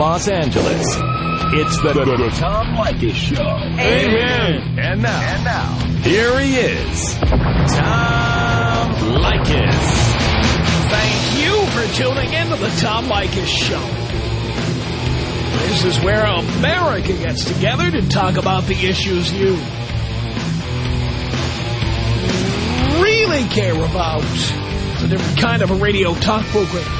Los Angeles. It's the, the, the Tom Leykis Show. Amen. And now, and now, here he is, Tom Leykis. Thank you for tuning in to the Tom Leykis Show. This is where America gets together to talk about the issues you really care about. It's a different kind of a radio talk program.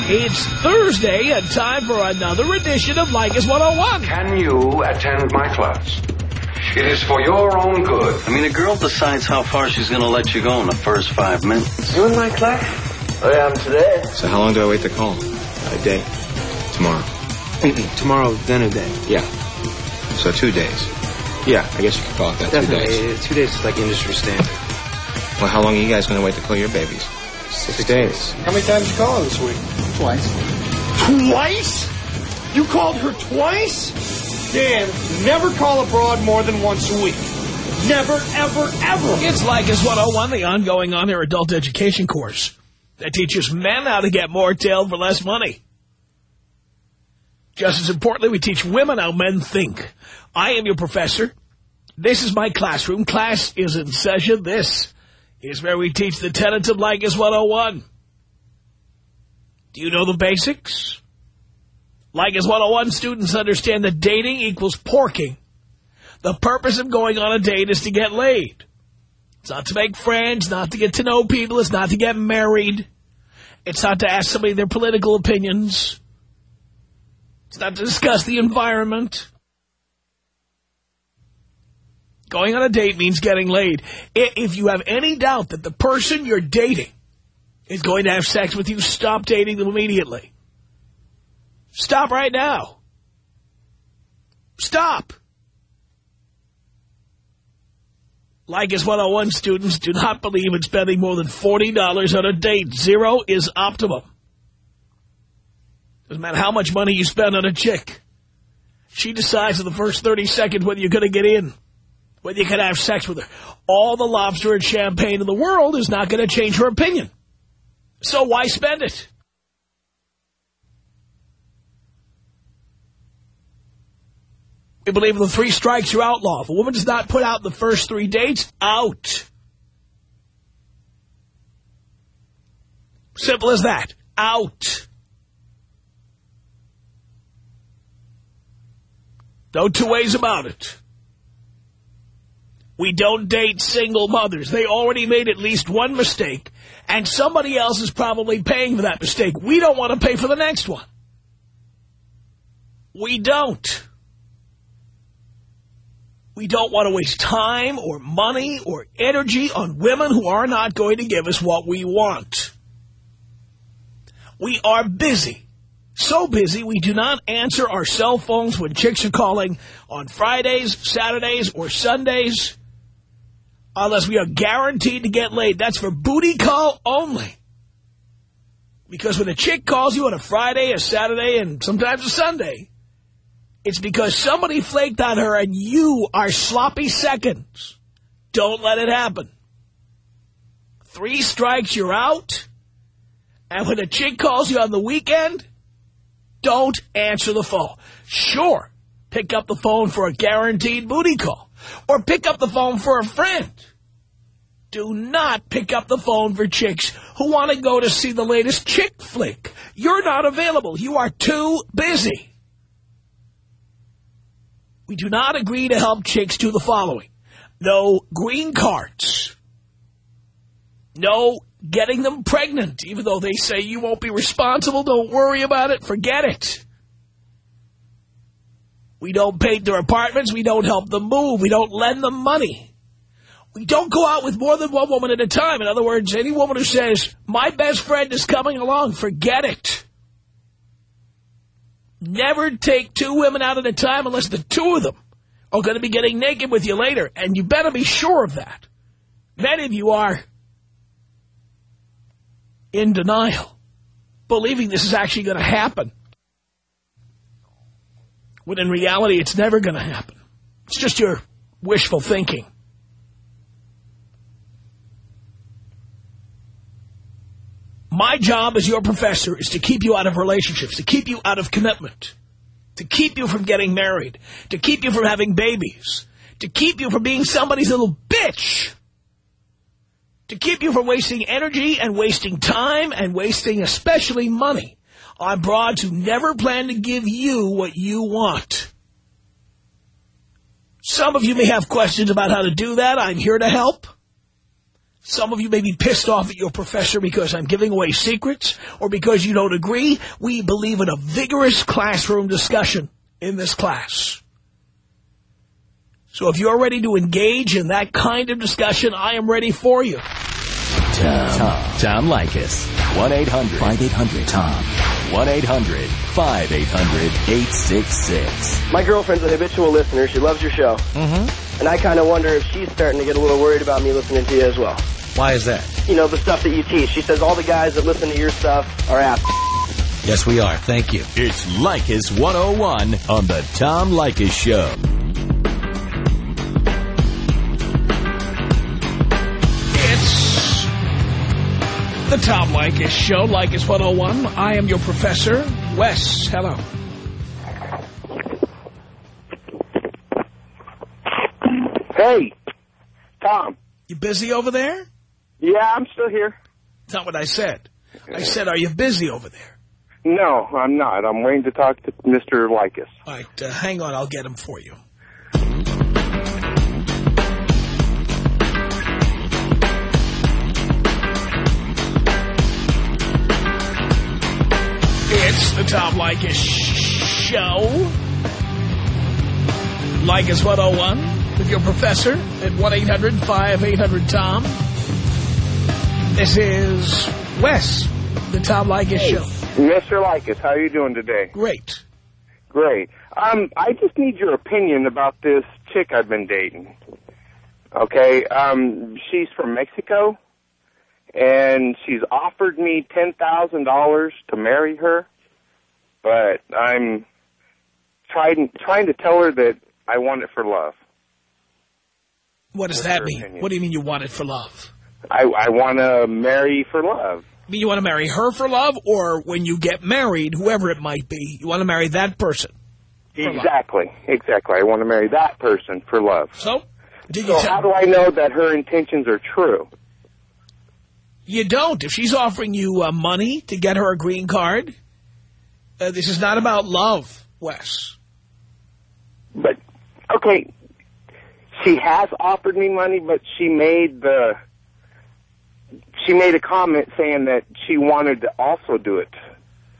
It's Thursday and time for another edition of Leykis 101. Can you attend my class? It is for your own good. I mean, a girl decides how far she's going to let you go in the first five minutes. You in my class? Oh, I am today. So how long do I wait to call? A day. Tomorrow. Tomorrow, then a day. Yeah. So two days. Yeah, I guess you could call it that. Definitely. Two days. Two days is like industry standard. Well, how long are you guys going to wait to call your babies? Six days. How many times you call her this week? Twice. Twice? You called her twice? Dan, never call abroad more than once a week. Never, ever, ever. It's Leykis 101, the ongoing on-air adult education course that teaches men how to get more tail for less money. Just as importantly, we teach women how men think. I am your professor. This is my classroom. Class is in session. This is where we teach the tenets of Leykis 101. Do you know the basics? Leykis 101 students understand that dating equals porking. The purpose of going on a date is to get laid. It's not to make friends, not to get to know people. It's not to get married. It's not to ask somebody their political opinions. It's not to discuss the environment. Going on a date means getting laid. If you have any doubt that the person you're dating is going to have sex with you, stop dating them immediately. Stop right now. Stop. Leykis 101 students do not believe in spending more than $40 on a date. Zero is optimum. Doesn't matter how much money you spend on a chick. She decides in the first 30 seconds whether you're going to get in, whether you can have sex with her. All the lobster and champagne in the world is not going to change her opinion. So why spend it? We believe in the three strikes, you're outlaw. If a woman does not put out the first three dates, out. Simple as that. Out. No two ways about it. We don't date single mothers. They already made at least one mistake, and somebody else is probably paying for that mistake. We don't want to pay for the next one. We don't. We don't want to waste time or money or energy on women who are not going to give us what we want. We are busy. So busy, we do not answer our cell phones when chicks are calling on Fridays, Saturdays, or Sundays unless we are guaranteed to get laid. That's for booty call only. Because when a chick calls you on a Friday, a Saturday, and sometimes a Sunday, it's because somebody flaked on her and you are sloppy seconds. Don't let it happen. Three strikes, you're out. And when a chick calls you on the weekend, don't answer the phone. Sure, pick up the phone for a guaranteed booty call. Or pick up the phone for a friend. Do not pick up the phone for chicks who want to go to see the latest chick flick. You're not available. You are too busy. We do not agree to help chicks do the following. No green cards. No getting them pregnant, even though they say you won't be responsible. Don't worry about it. Forget it. We don't paint their apartments. We don't help them move. We don't lend them money. Don't go out with more than one woman at a time. In other words, any woman who says, my best friend is coming along, forget it. Never take two women out at a time unless the two of them are going to be getting naked with you later, and you better be sure of that. Many of you are in denial, believing this is actually going to happen. When in reality, it's never going to happen. It's just your wishful thinking. My job as your professor is to keep you out of relationships, to keep you out of commitment, to keep you from getting married, to keep you from having babies, to keep you from being somebody's little bitch, to keep you from wasting energy and wasting time and wasting especially money on broads who never plan to give you what you want. Some of you may have questions about how to do that. I'm here to help. Some of you may be pissed off at your professor because I'm giving away secrets or because you don't agree. We believe in a vigorous classroom discussion in this class. So if you're ready to engage in that kind of discussion, I am ready for you. Tom. Tom. Tom Leykis. 1-800-5800-TOM. 1-800-5800-866. My girlfriend's a habitual listener. She loves your show. Mm-hmm. And I kind of wonder if she's starting to get a little worried about me listening to you as well. Why is that? You know, the stuff that you teach. She says all the guys that listen to your stuff are ass. Yes, we are. Thank you. It's Leykis 101 on the Tom Leykis Show. It's the Tom Leykis Show, Leykis 101. I am your professor, Wes. Hello. Hey, Tom. You busy over there? Yeah, I'm still here. That's not what I said. I said, are you busy over there? No, I'm not. I'm waiting to talk to Mr. Leykis. All right, uh, hang on. I'll get him for you. It's the Tom Leykis Show. Leykis 101 with your professor at 1-800-5800-TOM. This is Wes, the Tom Leykis Hey, Show. Mr. Leykis, how are you doing today? Great. Great. Um, I just need your opinion about this chick I've been dating. Okay, um, she's from Mexico, and she's offered me $10,000 to marry her, but I'm trying, trying to tell her that I want it for love. What does What's that mean? opinion? What do you mean you want it for love? I, I want to marry for love. You mean you want to marry her for love, or when you get married, whoever it might be, you want to marry that person? For love. Exactly, exactly. I want to marry that person for love. So, So how do I know that her intentions are true? You don't. If she's offering you uh, money to get her a green card, uh, this is not about love, Wes. But okay, she has offered me money, but she made the she made a comment saying that she wanted to also do it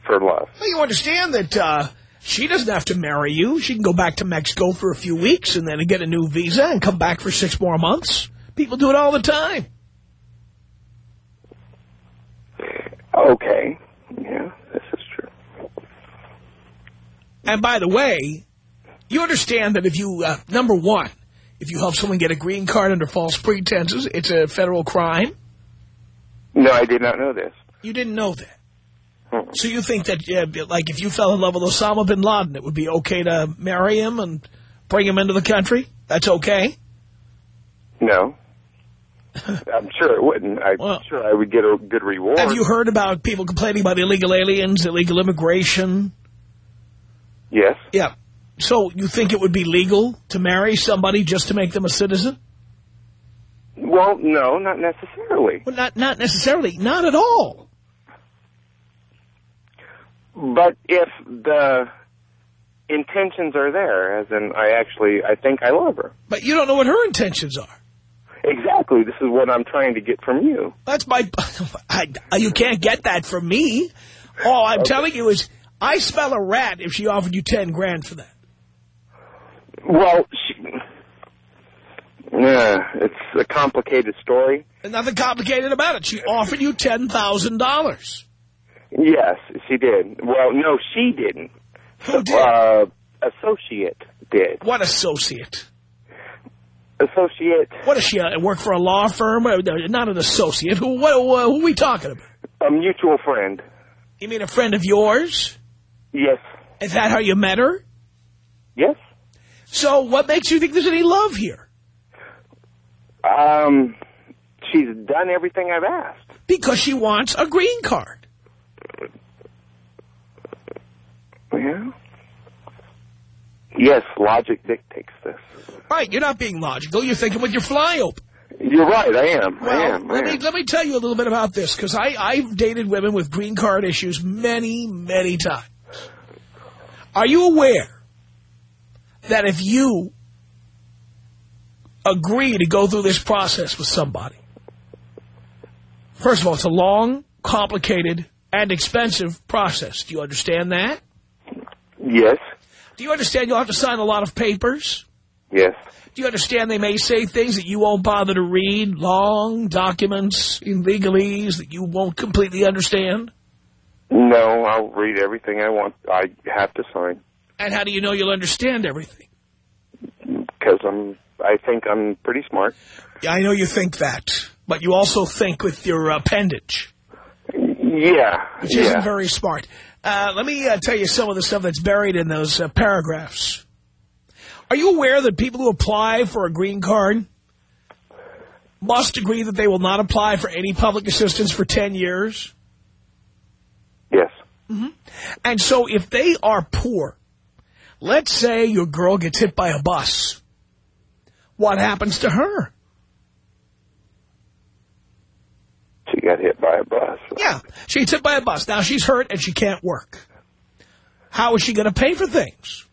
for love. Well, you understand that uh, she doesn't have to marry you. She can go back to Mexico for a few weeks and then get a new visa and come back for six more months. People do it all the time. Okay, yeah, this is true. And by the way, you understand that if you, uh, number one, if you help someone get a green card under false pretenses, it's a federal crime. No, I did not know this. You didn't know that. Hmm. So you think that, uh, like, if you fell in love with Osama bin Laden, it would be okay to marry him and bring him into the country? That's okay? No. I'm sure it wouldn't. I'm Well- sure I would get a good reward. Have you heard about people complaining about illegal aliens, illegal immigration? Yes. Yeah. So you think it would be legal to marry somebody just to make them a citizen? Well, no, not necessarily. Well, not not necessarily. Not at all. But if the intentions are there, as in I actually, I think I love her. But you don't know what her intentions are. Exactly. This is what I'm trying to get from you. That's my... I, you can't get that from me. All I'm telling you is I smell a rat if she offered you 10 grand for that. Well, she, yeah, it's a complicated story. There's nothing complicated about it. She offered you $10,000. Yes, she did. Well, no, she didn't. Who did? Uh, associate did. What associate? Associate. What does she uh, work for a law firm? Uh, Not an associate. Who, what, what, who are we talking about? A mutual friend. You mean a friend of yours? Yes. Is that how you met her? Yes. So what makes you think there's any love here? Um, she's done everything I've asked. Because she wants a green card. Yeah. Yes, logic dictates this. Right, you're not being logical. You're thinking with your fly open. You're right. I am. I Well, am. I let me am. let me tell you a little bit about this because I I've dated women with green card issues many many times. Are you aware that if you agree to go through this process with somebody, first of all, it's a long, complicated, and expensive process. Do you understand that? Yes. Do you understand you'll have to sign a lot of papers? Yes. Do you understand they may say things that you won't bother to read, long documents in legalese that you won't completely understand? No, I'll read everything I want. I have to sign And how do you know you'll understand everything? because I'm. I think I'm pretty smart. Yeah, I know you think that, but you also think with your appendage, Yeah. which yeah. isn't very smart. Uh, let me uh, tell you some of the stuff that's buried in those uh, paragraphs. Are you aware that people who apply for a green card must agree that they will not apply for any public assistance for 10 years? Yes. And so if they are poor, let's say your girl gets hit by a bus, what happens to her? She got hit by a bus. Yeah, she gets hit by a bus. Now she's hurt and she can't work. How is she going to pay for things?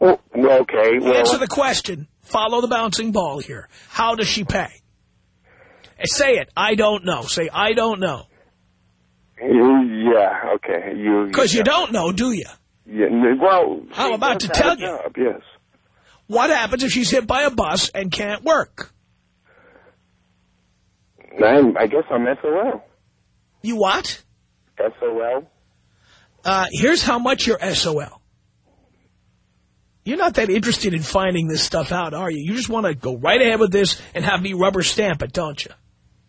Well, okay. Well, Answer the question. Follow the bouncing ball here. How does she pay? Eh, Say it. I don't know. Say, I don't know. yeah. Okay. You. Because yeah. you don't know, do you? Yeah. Well. I'm about to tell you. Job, yes. What happens if she's hit by a bus and can't work? I'm, I guess I'm SOL. You what? SOL. Uh, here's how much you're SOL. You're not that interested in finding this stuff out, are you? You just want to go right ahead with this and have me rubber stamp it, don't you?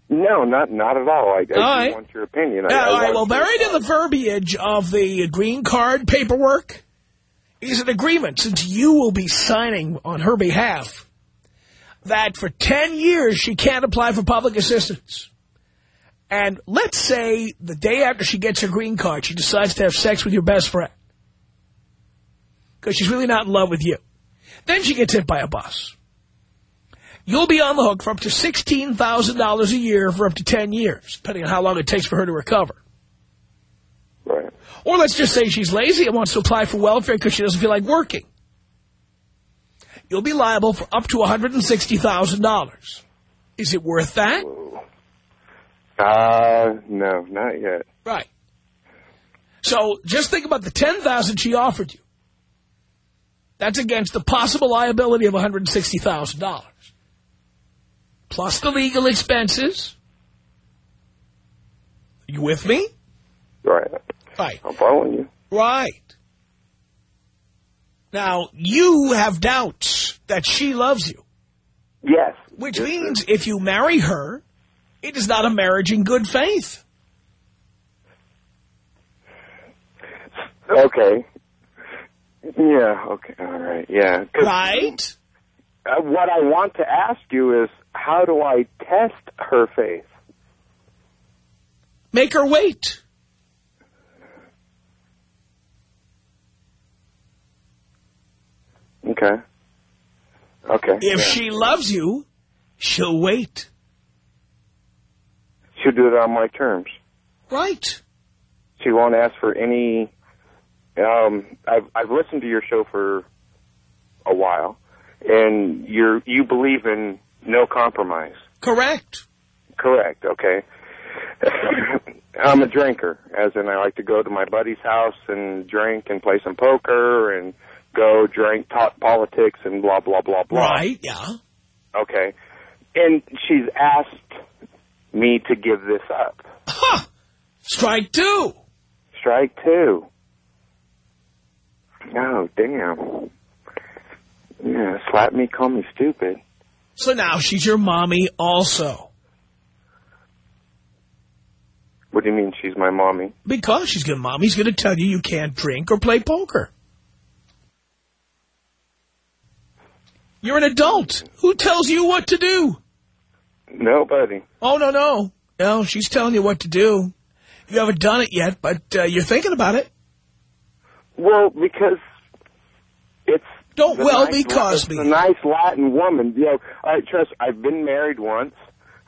No, not not at all. I, I right. want your opinion. I, all right, well, buried in the verbiage of the green card paperwork is an agreement, since you will be signing on her behalf, that for 10 years she can't apply for public assistance. And let's say the day after she gets her green card, she decides to have sex with your best friend. Because she's really not in love with you. Then she gets hit by a bus. You'll be on the hook for up to $16,000 a year for up to 10 years, depending on how long it takes for her to recover. Right. Or let's just say she's lazy and wants to apply for welfare because she doesn't feel like working. You'll be liable for up to $160,000. Is it worth that? Uh, no, not yet. Right. So just think about the 10,000 she offered you. That's against the possible liability of $160,000. Plus the legal expenses. You with me? Right. Right. I'm following you. Right. Now, you have doubts that she loves you, Yes. which Yes, means if you marry her, it is not a marriage in good faith. Okay. Yeah. Okay. all right, yeah. Right? What I want to ask you is, how do I test her faith? Make her wait. Okay. Okay. If yeah. she loves you, she'll wait. she'll do it on my terms. Right. She won't ask for any. Um, I've I've listened to your show for a while, and you're you believe in no compromise. Correct. Correct. Okay. I'm a drinker, as in I like to go to my buddy's house and drink and play some poker and go drink, talk politics and blah blah blah blah. Right, yeah. Okay. And she's asked me to give this up. Huh. Strike two. strike two. Oh, damn. Yeah, slap me, call me stupid. So now she's your mommy also. What do you mean she's my mommy? Because she's gonna, mommy's going to tell you you can't drink or play poker. You're an adult. Who tells you what to do? Nobody. Oh, no, no. No, she's telling you what to do. You haven't done it yet, but uh, you're thinking about it. Well, because Don't the well nice, me. a nice Latin woman. You know, I trust. I've been married once.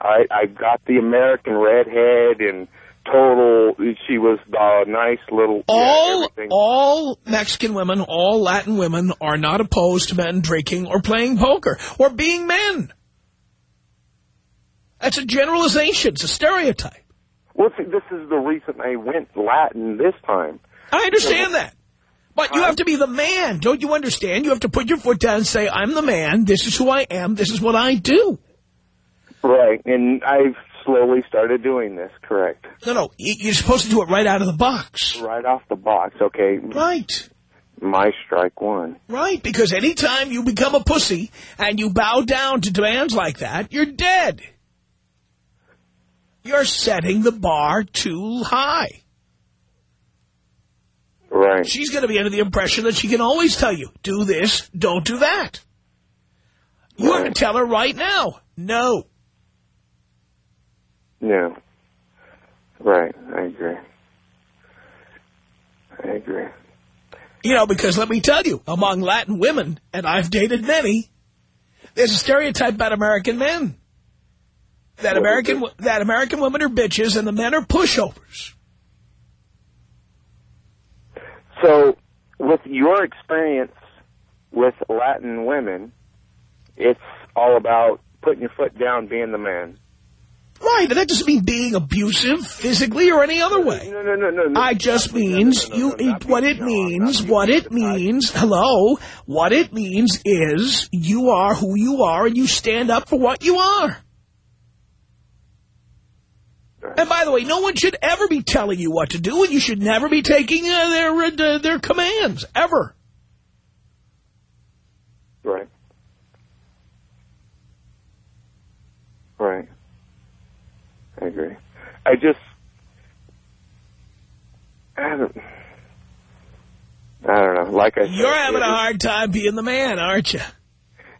I I've got the American redhead and total. She was the nice little. All everything. all Mexican women, all Latin women are not opposed to men drinking or playing poker or being men. That's a generalization. It's a stereotype. Well, see, this is the reason I went Latin this time. I understand that. But you have to be the man. Don't you understand? You have to put your foot down and say, I'm the man. This is who I am. This is what I do. Right, and I've slowly started doing this. Correct. No, no. You're supposed to do it right out of the box. Right off the box. Okay. Right. My strike one. Right. Because anytime you become a pussy and you bow down to demands like that, you're dead. You're setting the bar too high. Right. She's going to be under the impression that she can always tell you, do this, don't do that. You have to tell her right now, no. No. Right. I agree. I agree. You know, because let me tell you, among Latin women, and I've dated many, there's a stereotype about American men. That What American that American women are bitches and the men are pushovers. So, with your experience with Latin women, it's all about putting your foot down, being the man. Right, and that doesn't mean being abusive physically or any other way. No, no, no, no. no. I just means you. What it means, what it means. Hello, what it means is you are who you are, and you stand up for what you are. And by the way, no one should ever be telling you what to do, and you should never be taking uh, their uh, their commands ever. Right. Right. I agree. I just, I don't, I don't know. Like I said, You're having a hard time being the man, aren't you?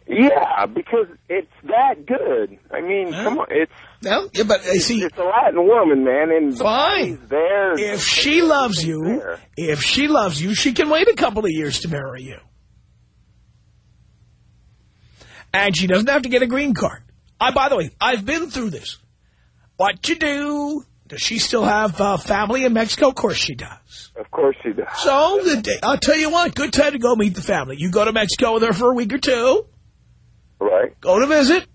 Yeah, because it's that good. I mean, come on, it's No, yeah, but uh, see, it's a Latin woman, man, and Fine. there. if she loves you, there. if she loves you, she can wait a couple of years to marry you. And she doesn't have to get a green card. I, by the way, I've been through this. What you do? Does she still have uh, family in Mexico? Of course she does. Of course she does. So, the day, I'll tell you what, good time to go meet the family. You go to Mexico with her for a week or two, Right. go to visit,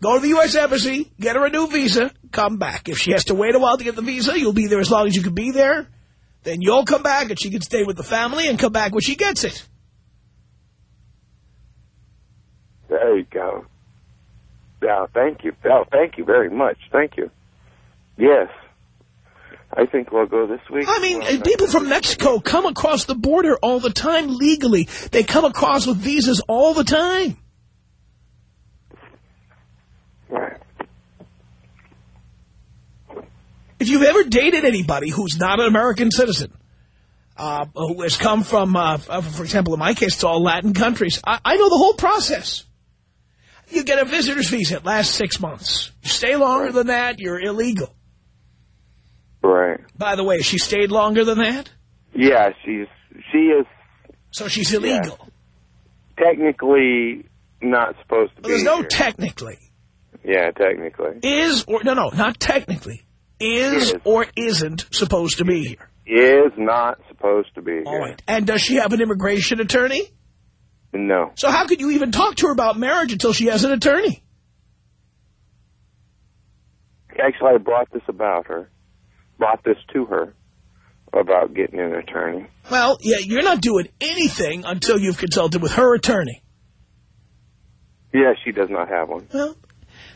go to the U.S. Embassy, get her a new visa, come back. If she has to wait a while to get the visa, you'll be there as long as you can be there. Then you'll come back and she can stay with the family and come back when she gets it. There you go. Yeah, thank you. Oh, thank you very much. Thank you. Yes. I think we'll go this week. I mean, Well, people from Mexico come across the border all the time legally. They come across with visas all the time. Right. If you've ever dated anybody who's not an American citizen, uh, who has come from, uh, for example, in my case, it's all Latin countries, I, I know the whole process. You get a visitor's visa. It lasts six months. You stay longer than that, you're illegal. Right. By the way, she stayed longer than that, Yeah, she's she is so she's illegal. technically not supposed to Well, be. there's no here. technically. Yeah, technically Is or, no, no, not technically. Is Is. or isn't supposed to be here. is not supposed to be here. All right. And does she have an immigration attorney? No. So how could you even talk to her about marriage until she has an attorney? Actually, I brought this about her. Brought this to her about getting an attorney. Well, yeah, you're not doing anything until you've consulted with her attorney. Yeah, she does not have one. Well,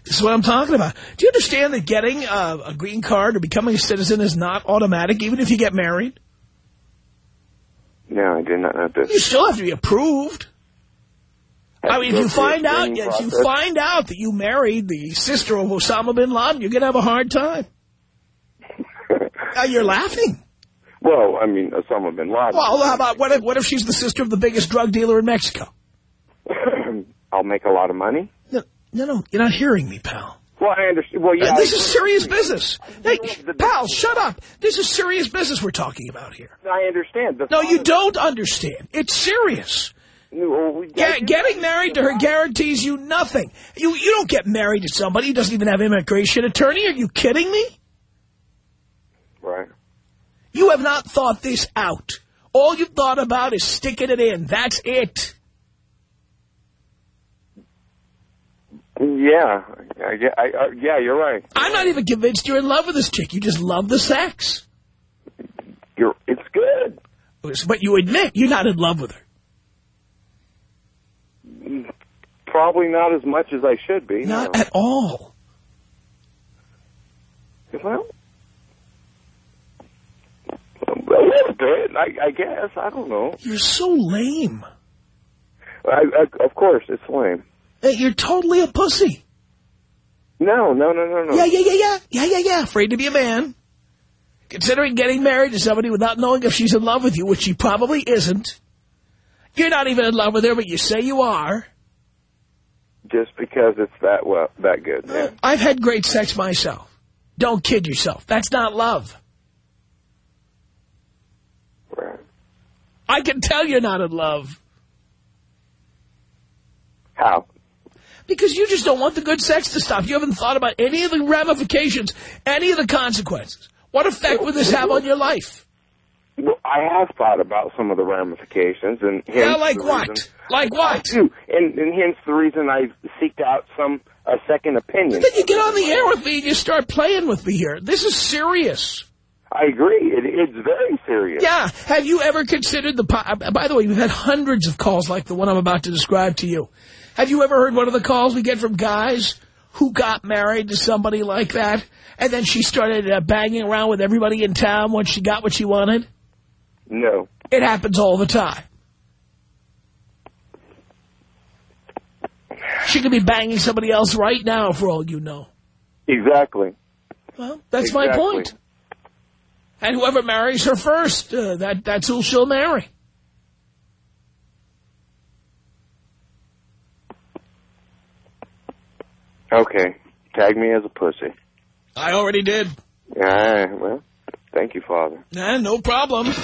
this is what I'm talking about. Do you understand that getting uh, a green card or becoming a citizen is not automatic, even if you get married? No, I did not know this. You still have to be approved. Have I mean, if you find out, if you find out that you married the sister of Osama bin Laden, you're going to have a hard time. Now you're laughing. Well, I mean, Osama bin Laden. Well, how about what if what if she's the sister of the biggest drug dealer in Mexico? I'll make a lot of money. No, no, you're not hearing me, pal. Well, I understand. Well, yeah. Uh, this is serious business. Hey, pal, shut up. This is serious business we're talking about here. I understand. The No, you don't understand. It's serious. No, Get, getting married to her guarantees you nothing. You you don't get married to somebody who doesn't even have immigration attorney. Are you kidding me? Right. You have not thought this out. All you've thought about is sticking it in. That's it. Yeah. I, I, I, uh, yeah, you're right. I'm not even convinced you're in love with this chick. You just love the sex. You're. It's good. But you admit you're not in love with her. Probably not as much as I should be. Not no. at all. Well, a little bit, I, I guess. I don't know. You're so lame. I, I, of course, it's lame. Hey, You're totally a pussy. No, no, no, no, no. Yeah, yeah, yeah, yeah. Yeah, yeah, yeah. Afraid to be a man. Considering getting married to somebody without knowing if she's in love with you, which she probably isn't. You're not even in love with her, but you say you are. Just because it's that well, that good. Yeah. I've had great sex myself. Don't kid yourself. That's not love. Right. I can tell you're not in love. How? Because you just don't want the good sex to stop. You haven't thought about any of the ramifications, any of the consequences. What effect would this have on your life? Well, I have thought about some of the ramifications, and hence Yeah, like what? reason- Like what? I do, and, and hence the reason I seeked out some a second opinion. Then you get on the air with me and you start playing with me here. This is serious. I agree. It, it's very serious. Yeah. Have you ever considered the... uh, By the way, we've had hundreds of calls like the one I'm about to describe to you. Have you ever heard one of the calls we get from guys who got married to somebody like that, and then she started uh, banging around with everybody in town once she got what she wanted? No. It happens all the time. She could be banging somebody else right now for all you know. Exactly. Well, that's my point. And whoever marries her first, uh, that that's who she'll marry. Okay. Tag me as a pussy. I already did. Yeah. Well, thank you, Father. Nah, no problem. Tom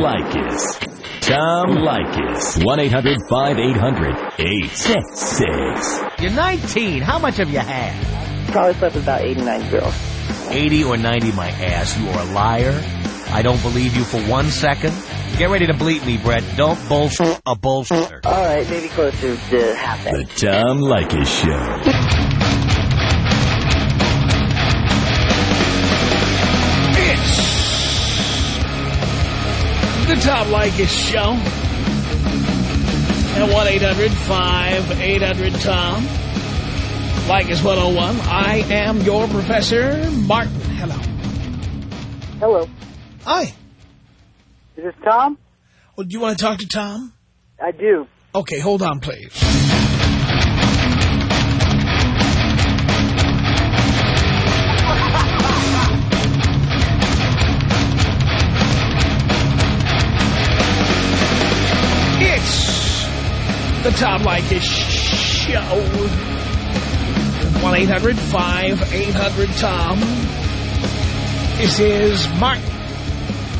Leykis. Tom Leykis. 1-800-5800-866. You're 19. How much have you had? Probably slept with about 89 girls. 80 or 90, my ass. You are a liar. I don't believe you for one second. Get ready to bleep me, Brett. Don't bullshit a bullshitter. All right, maybe closer to half that. The Tom Leykis Show. The Tom Leykis Show. At 1-800-5800-TOM. Leykis 101. I am your Professor Martin. Hello. Hello. Hi. Is this Tom? Well, do you want to talk to Tom? I do. Okay, hold on, please. It's the Tom Leykis Show. 1-800-5800-TOM. This is Martin.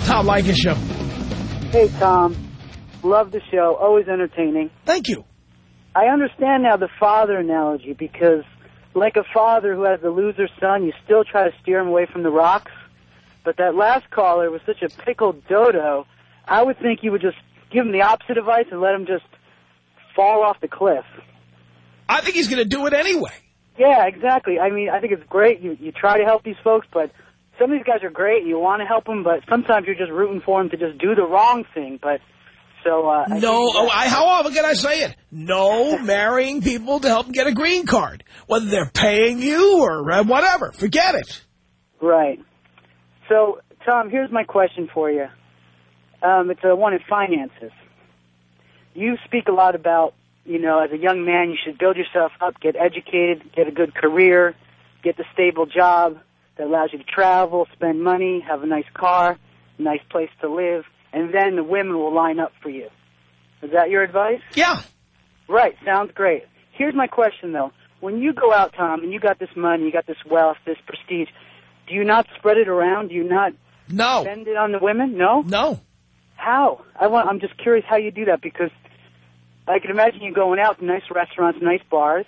Tom Leykis Show. Hey, Tom. Love the show. Always entertaining. Thank you. I understand now the father analogy because, like a father who has the loser son, you still try to steer him away from the rocks. But that last caller was such a pickled dodo, I would think you would just give him the opposite advice and let him just fall off the cliff. I think he's going to do it anyway. Yeah, exactly. I mean, I think it's great. You you try to help these folks, but some of these guys are great. and You want to help them, but sometimes you're just rooting for them to just do the wrong thing. But so uh, I No, oh, I, how often can I say it? No marrying people to help them get a green card. Whether they're paying you or uh, whatever. Forget it. Right. So, Tom, here's my question for you. Um, it's a one in finances. You speak a lot about, you know, as a young man, you should build yourself up, get educated, get a good career, get the stable job that allows you to travel, spend money, have a nice car, a nice place to live, and then the women will line up for you. Is that your advice? Yeah. Right. Sounds great. Here's my question, though. When you go out, Tom, and you got this money, you got this wealth, this prestige, do you not spread it around? Do you not no. spend it on the women? No? No. How? I want, I'm just curious how you do that because I can imagine you going out to nice restaurants, nice bars.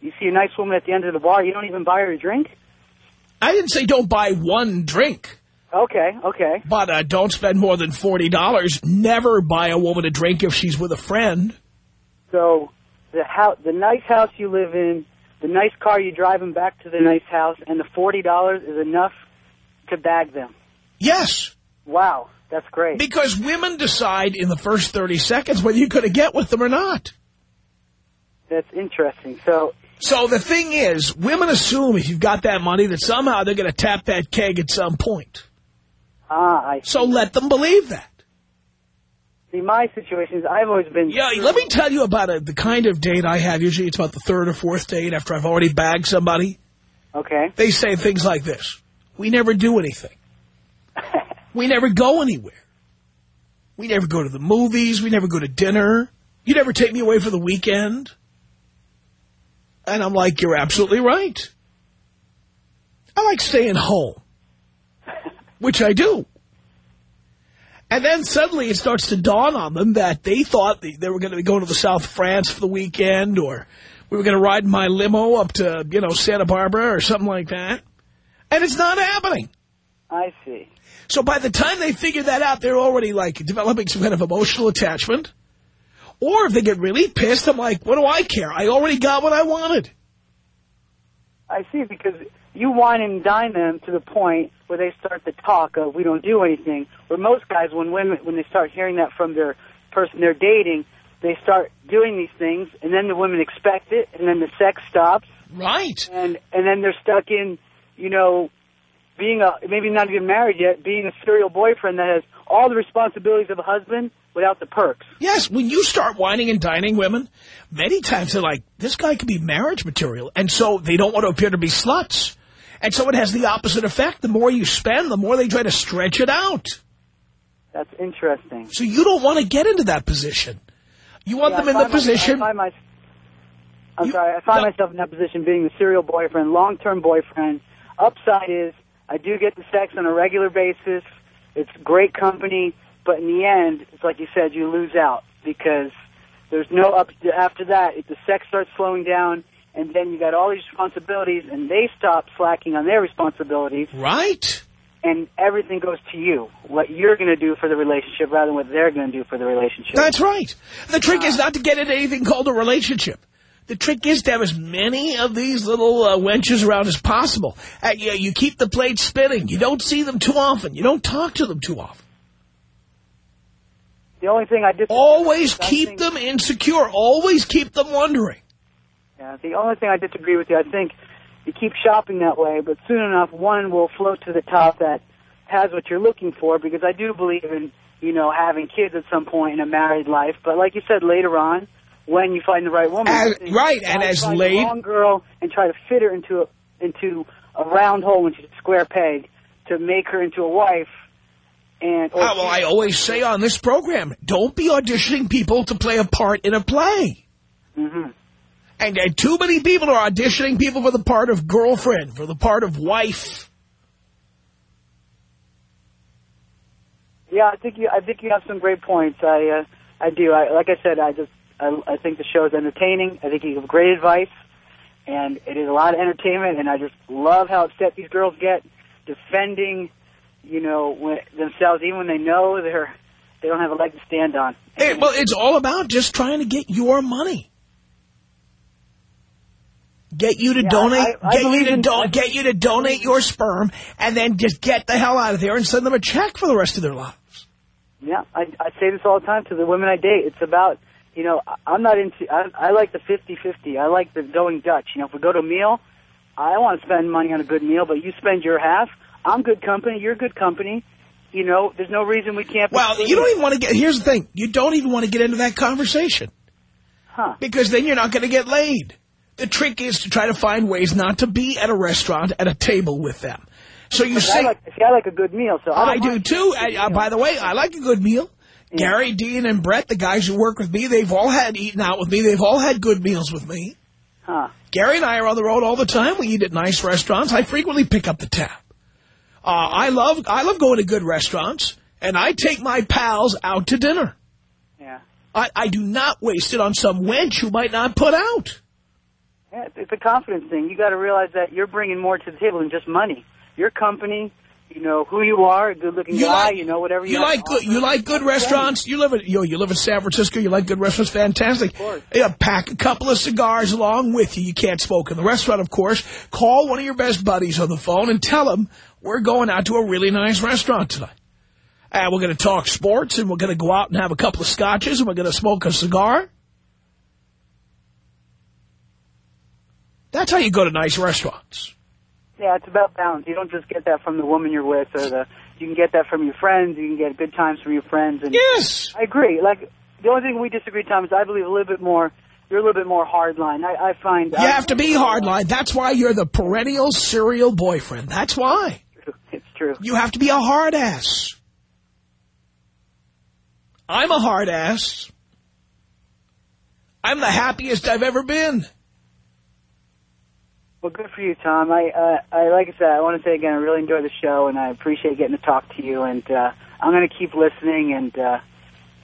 You see a nice woman at the end of the bar, you don't even buy her a drink? I didn't say don't buy one drink. Okay, okay. But uh, don't spend more than $40. Never buy a woman a drink if she's with a friend. So the house, the nice house you live in, the nice car you drive them back to the nice house, and the $40 is enough to bag them. Yes. Wow, that's great. Because women decide in the first 30 seconds whether you're going to get with them or not. That's interesting. So so the thing is, women assume if you've got that money that somehow they're going to tap that keg at some point. Ah, I see. So let them believe that. See, my situation is I've always been... Yeah, let me tell you about a, the kind of date I have. Usually it's about the third or fourth date after I've already bagged somebody. Okay. They say things like this. We never do anything. we never go anywhere. We never go to the movies. We never go to dinner. You never take me away for the weekend. And I'm like, you're absolutely right. I like staying home, which I do. And then suddenly it starts to dawn on them that they thought they were going to be going to the south France for the weekend or we were going to ride my limo up to, you know, Santa Barbara or something like that. And it's not happening. I see. So by the time they figure that out, they're already, like, developing some kind of emotional attachment. Or if they get really pissed, I'm like, what do I care? I already got what I wanted. I see, because you wine and dine them to the point where they start to talk of we don't do anything. Where most guys, when women, when they start hearing that from their person they're dating, they start doing these things, and then the women expect it, and then the sex stops. Right. And and then they're stuck in, you know, being a maybe not even married yet, being a serial boyfriend that has all the responsibilities of a husband without the perks. Yes, when you start whining and dining women, many times they're like, this guy could be marriage material. And so they don't want to appear to be sluts. And so it has the opposite effect. The more you spend, the more they try to stretch it out. That's interesting. So you don't want to get into that position. You want yeah, them in the position... I my, I'm you, sorry, I find no. myself in that position being the serial boyfriend, long-term boyfriend. Upside is I do get the sex on a regular basis. It's great company, but in the end, it's like you said, you lose out because there's no up after that. If the sex starts slowing down, and then you got all these responsibilities, and they stop slacking on their responsibilities. Right. And everything goes to you, what you're going to do for the relationship rather than what they're going to do for the relationship. That's right. The trick uh, is not to get into anything called a relationship. The trick is to have as many of these little uh, wenches around as possible. Uh, you, you keep the plate spinning. You don't see them too often. You don't talk to them too often. The only thing I disagree Always keep think, them insecure. Always keep them wondering. Yeah, the only thing I disagree with you, I think you keep shopping that way, but soon enough one will float to the top that has what you're looking for because I do believe in, you know, having kids at some point in a married life. But like you said, later on, when you find the right woman. As, right, and as late... wrong girl and try to fit her into a, into a round hole when she's a square peg to make her into a wife and, oh, well, I always say on this program, don't be auditioning people to play a part in a play. Mm -hmm. And, and too many people are auditioning people for the part of girlfriend, for the part of wife. Yeah, I think you. I think you have some great points. I, uh, I do. I, like I said, I just, I, I think the show is entertaining. I think you have great advice, and it is a lot of entertainment. And I just love how upset these girls get defending you know, when, themselves, even when they know they're they don't have a leg to stand on. Hey, well, it's all about just trying to get your money. Get you to yeah, donate. I, I get you to do, get you to donate your sperm, and then just get the hell out of there and send them a check for the rest of their lives. Yeah, I, I say this all the time to the women I date. It's about you know I'm not into. I, I like the fifty-fifty. I like the going Dutch. You know, if we go to a meal, I want to spend money on a good meal, but you spend your half. I'm good company, you're good company, You know, there's no reason we can't. Well, you don't even want to get. Here's the thing: you don't even want to get into that conversation, huh? Because then you're not going to get laid. The trick is to try to find ways not to be at a restaurant at a table with them. So you say, I like, see, I like a good meal, so I, I do too. good Uh, by the way, I like a good meal. Gary, Dean, and Brett, the guys who work with me, they've all had eaten out with me. They've all had good meals with me. Huh. Gary and I are on the road all the time. We eat at nice restaurants. I frequently pick up the tab. Uh, I love I love going to good restaurants, and I take my pals out to dinner. Yeah. I, I do not waste it on some wench who might not put out. Yeah, it's a confidence thing. You got to realize that you're bringing more to the table than just money. Your company, you know who you are, a good-looking You guy, like- you know whatever you, You like good, you like good restaurants. You live in you, know, you live in San Francisco. You like good restaurants. Fantastic. Yeah, pack a couple of cigars along with you. You can't smoke in the restaurant, of course. Call one of your best buddies on the phone and tell him we're going out to a really nice restaurant tonight. And we're going to talk sports, and we're going to go out and have a couple of scotches, and we're going to smoke a cigar. That's how you go to nice restaurants. Yeah, it's about balance. You don't just get that from the woman you're with, or the you can get that from your friends. You can get good times from your friends. And yes, I agree. Like the only thing we disagree, Tom, is I believe a little bit more. You're a little bit more hardline. I, I find You have to be hardline. That's why you're the perennial serial boyfriend. That's why. It's true. You have to be a hard ass. I'm a hard ass. I'm the happiest I've ever been. Well, good for you, Tom. I, uh, I like I said, I want to say again, I really enjoy the show, and I appreciate getting to talk to you. And uh, I'm going to keep listening and uh,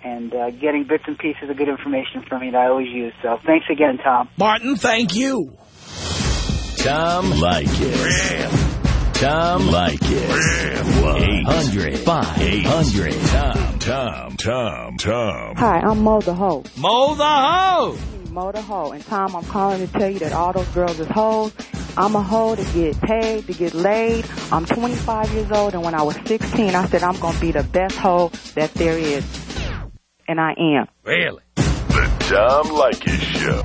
and uh, getting bits and pieces of good information from you that I always use. So thanks again, Tom. Martin, thank you. Tom Leykis. Tom Leykis. 800 5800 Tom. Tom. Tom. Tom. Hi, I'm Mo the Ho. Mo the Ho! Mo the Ho. And Tom, I'm calling to tell you that all those girls is hoes. I'm a hoe to get paid, to get laid. I'm 25 years old, and when I was 16, I said I'm going to be the best hoe that there is. And I am. Really? The Tom Leykis Show.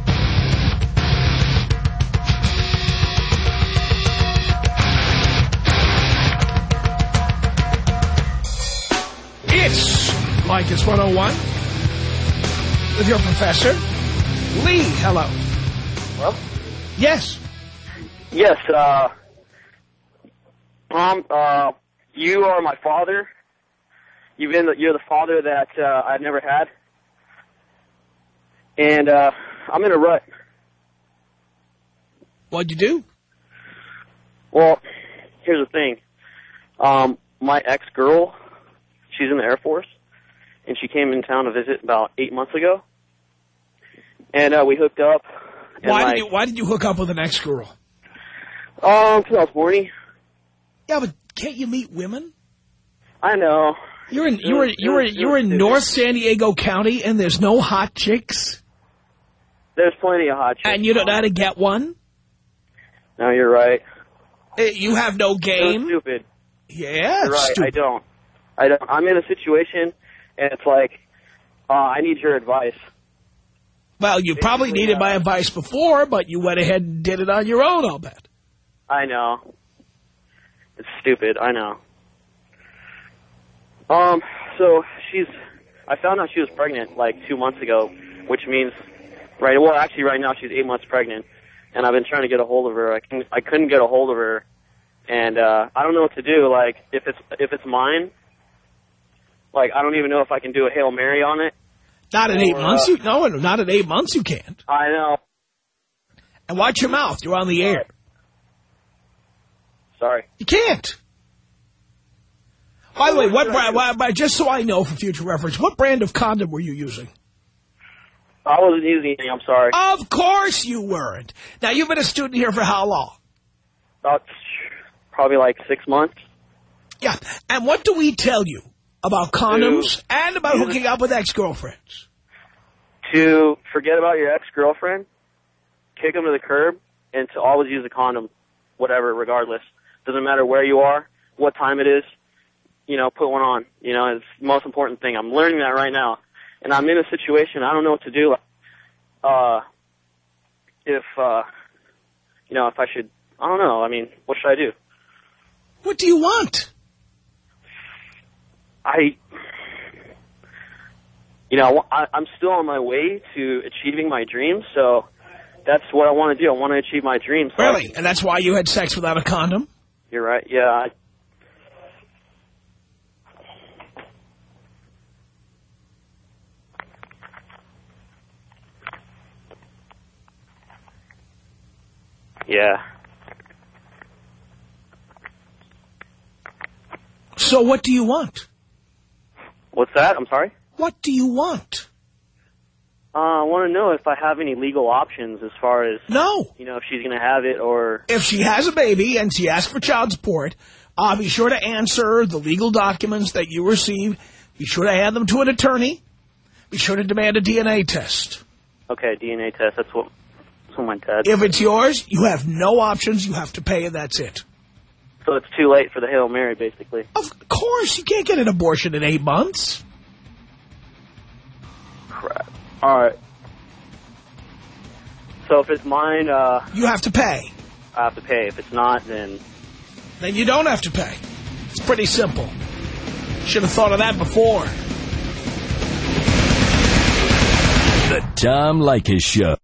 It's Leykis 101 with your professor, Lee. Hello. Hello? Yes. Yes, uh, Tom, uh, you are my father. You've been, the, you're the father that, uh, I've never had. And, uh, I'm in a rut. What'd you do? Well, here's the thing. Um, my ex-girl, she's in the Air Force, and she came in town to visit about eight months ago. And, uh, we hooked up. Why like, did you Why did you hook up with an ex girl? Um, I was horny. Yeah, but can't you meet women? I know. You're in you were you were you were in North San Diego County, and there's no hot chicks, There's plenty of hot chicks. and you don't know how to get one. No, you're right. Eh, You have no You're game. stupid. Yeah, You're right. I don't. I don't. I'm in a situation, and it's like, uh, I need your advice. Well, you probably needed uh, my advice before, but you went ahead and did it on your own. I'll bet. I know. It's stupid. I know. Um. So she's. I found out she was pregnant like two months ago, which means, right? Well, actually, right now she's eight months pregnant, and I've been trying to get a hold of her. I can. I couldn't get a hold of her, and uh I don't know what to do. Like, if it's if it's mine, like I don't even know if I can do a hail mary on it. Not in eight months. uh, You no, not in eight months. You can't. I know. And watch your mouth. You're on the air. Sorry. You can't. By the way, what brand, just so I know for future reference, what brand of condom were you using? I wasn't using any. I'm sorry. Of course you weren't. Now, you've been a student here for how long? About probably like six months. Yeah. And what do we tell you about condoms To- and about hooking up with ex-girlfriends? to forget about your ex-girlfriend, kick them to the curb, and to always use a condom, whatever, regardless. Doesn't matter where you are, what time it is, you know, put one on. You know, it's the most important thing. I'm learning that right now. And I'm in a situation, I don't know what to do. Uh, if, uh, you know, if I should, I don't know. I mean, what should I do? What do you want? I, you know, I, I'm still on my way to achieving my dreams, so that's what I want to do. I want to achieve my dreams. So Really? And that's why you had sex without a condom? You're right. Yeah. I, yeah. So what do you want? What's that? I'm sorry. What do you want? Uh, I want to know if I have any legal options as far as No. you know if she's going to have it or If she has a baby and she asks for child support, uh, be sure to answer the legal documents that you receive. Be sure to hand them to an attorney. Be sure to demand a DNA test. okay DNA test. That's what that's what my dad. If it's yours, you have no options. You have to pay, and that's it. So it's too late for the hail mary, basically. Of course, you can't get an abortion in eight months. Crap. All right. So if it's mine, uh, You have to pay. I have to pay. If it's not, then Then you don't have to pay. It's pretty simple. Should have thought of that before. The Tom Leykis Show.